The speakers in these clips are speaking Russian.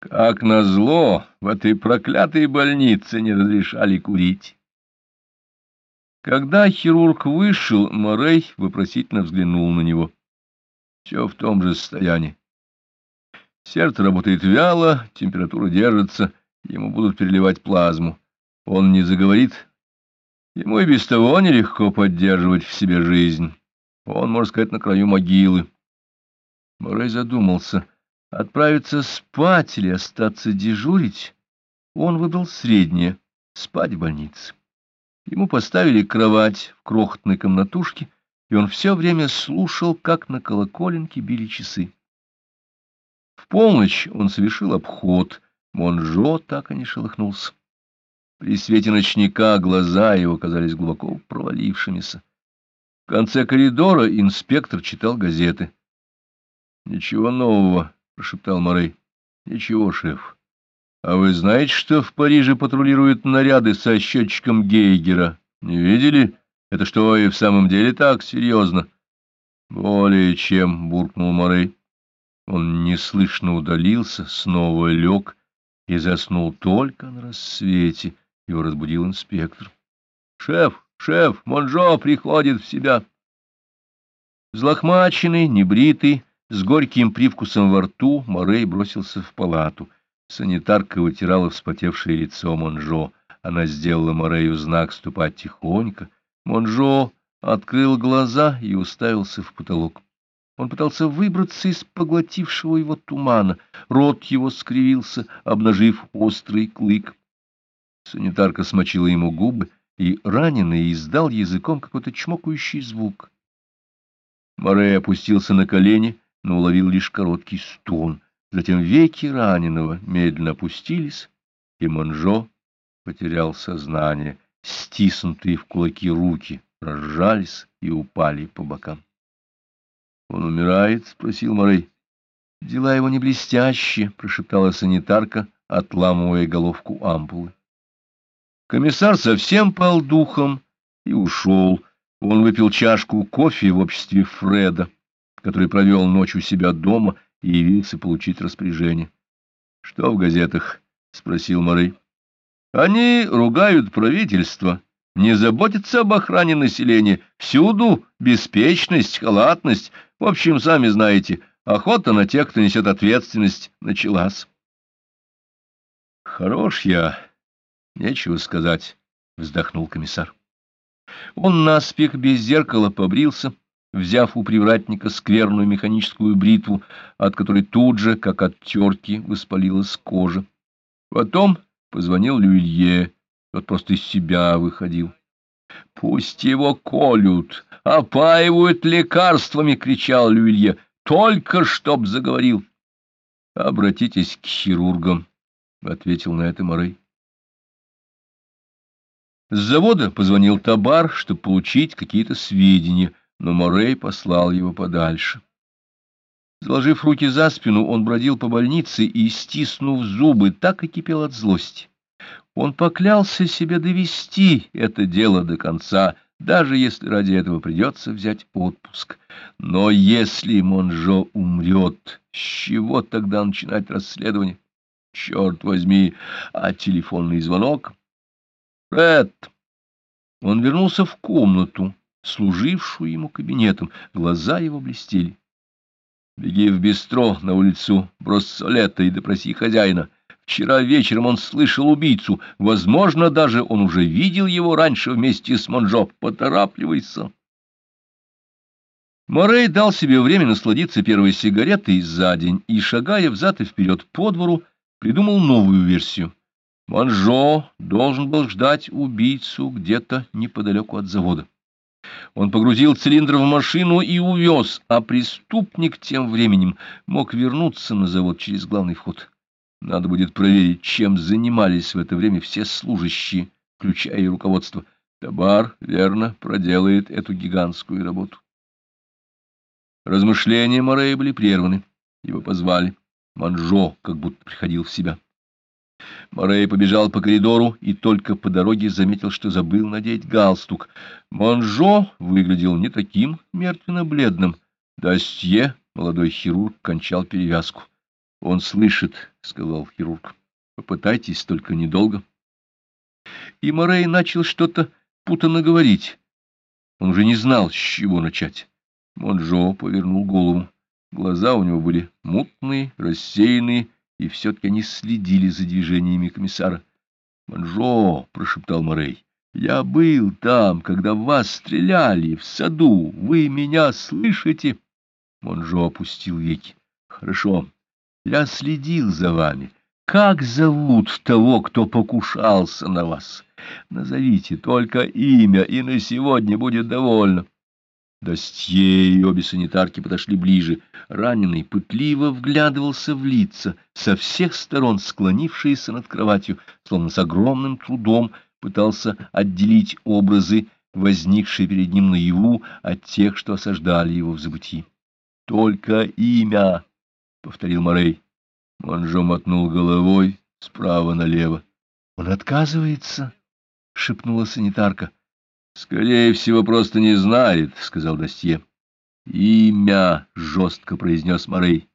Как назло, в этой проклятой больнице не разрешали курить. Когда хирург вышел, Морей вопросительно взглянул на него. Все в том же состоянии. Сердце работает вяло, температура держится, ему будут переливать плазму. Он не заговорит. Ему и без того нелегко поддерживать в себе жизнь. Он, можно сказать, на краю могилы. Морей задумался — Отправиться спать или остаться дежурить, он выбрал среднее — спать в больнице. Ему поставили кровать в крохотной комнатушке, и он все время слушал, как на колоколенке били часы. В полночь он совершил обход, Монжо так и не шелохнулся. При свете ночника глаза его казались глубоко провалившимися. В конце коридора инспектор читал газеты. Ничего нового прошептал Морей. — Ничего, шеф. А вы знаете, что в Париже патрулируют наряды со счетчиком Гейгера? Не видели? Это что, и в самом деле так серьезно? — Более чем, — буркнул Морей. Он неслышно удалился, снова лег и заснул только на рассвете. Его разбудил инспектор. — Шеф, шеф, Монжо приходит в себя. Взлохмаченный, небритый, с горьким привкусом во рту Морей бросился в палату. Санитарка вытирала вспотевшее лицо Монжо. Она сделала Морею знак ступать тихонько. Монжо открыл глаза и уставился в потолок. Он пытался выбраться из поглотившего его тумана. Рот его скривился, обнажив острый клык. Санитарка смочила ему губы, и раненый издал языком какой-то чмокающий звук. Морей опустился на колени но уловил лишь короткий стон. Затем веки раненого медленно опустились, и Монжо потерял сознание. Стиснутые в кулаки руки разжались и упали по бокам. — Он умирает? — спросил Морей. — Дела его не блестящие, — прошептала санитарка, отламывая головку ампулы. Комиссар совсем пал духом и ушел. Он выпил чашку кофе в обществе Фреда который провел ночь у себя дома и явился получить распоряжение. — Что в газетах? — спросил Морей. — Они ругают правительство, не заботятся об охране населения. Всюду беспечность, халатность. В общем, сами знаете, охота на тех, кто несет ответственность, началась. — Хорош я, нечего сказать, — вздохнул комиссар. Он наспех без зеркала побрился, — взяв у привратника скверную механическую бритву, от которой тут же, как от терки, воспалилась кожа. Потом позвонил Люилье, тот просто из себя выходил. — Пусть его колют, опаивают лекарствами! — кричал Люилье. — Только чтоб заговорил! — Обратитесь к хирургам, — ответил на это Морей. С завода позвонил Табар, чтобы получить какие-то сведения — но Морей послал его подальше. Заложив руки за спину, он бродил по больнице и, стиснув зубы, так и кипел от злости. Он поклялся себе довести это дело до конца, даже если ради этого придется взять отпуск. Но если Монжо умрет, с чего тогда начинать расследование? Черт возьми, а телефонный звонок? Фред! Он вернулся в комнату служившую ему кабинетом. Глаза его блестели. Беги в бистро на улицу Броссолета и допроси хозяина. Вчера вечером он слышал убийцу. Возможно, даже он уже видел его раньше вместе с Монжо. Поторапливайся. Морей дал себе время насладиться первой сигаретой за день и, шагая взад и вперед по двору, придумал новую версию. Монжо должен был ждать убийцу где-то неподалеку от завода. Он погрузил цилиндр в машину и увез, а преступник тем временем мог вернуться на завод через главный вход. Надо будет проверить, чем занимались в это время все служащие, включая и руководство. Табар, верно, проделает эту гигантскую работу. Размышления Морея были прерваны. Его позвали. Манжо как будто приходил в себя. Морей побежал по коридору и только по дороге заметил, что забыл надеть галстук. Монжо выглядел не таким мертвенно-бледным. Дастье, молодой хирург, кончал перевязку. — Он слышит, — сказал хирург. — Попытайтесь, только недолго. И Морей начал что-то путанно говорить. Он уже не знал, с чего начать. Монжо повернул голову. Глаза у него были мутные, рассеянные, и все-таки они следили за движениями комиссара. — Монжо, — прошептал Морей, — я был там, когда вас стреляли в саду. Вы меня слышите? Монжо опустил веки. — Хорошо. Я следил за вами. Как зовут того, кто покушался на вас? Назовите только имя, и на сегодня будет довольно. Достье и обе санитарки подошли ближе. Раненый пытливо вглядывался в лица, со всех сторон склонившиеся над кроватью, словно с огромным трудом пытался отделить образы, возникшие перед ним наяву, от тех, что осаждали его в забытии. «Только имя!» — повторил Морей. Монжо мотнул головой справа налево. — Он отказывается, — шепнула санитарка. — Скорее всего, просто не знает, — сказал Достье. — Имя, — жестко произнес Морей.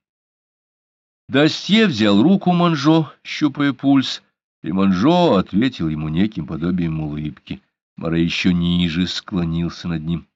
Достье взял руку Монжо, щупая пульс, и Монжо ответил ему неким подобием улыбки. Морей еще ниже склонился над ним.